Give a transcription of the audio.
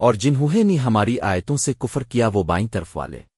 اور جنہوں نے ہماری آیتوں سے کفر کیا وہ بائیں طرف والے۔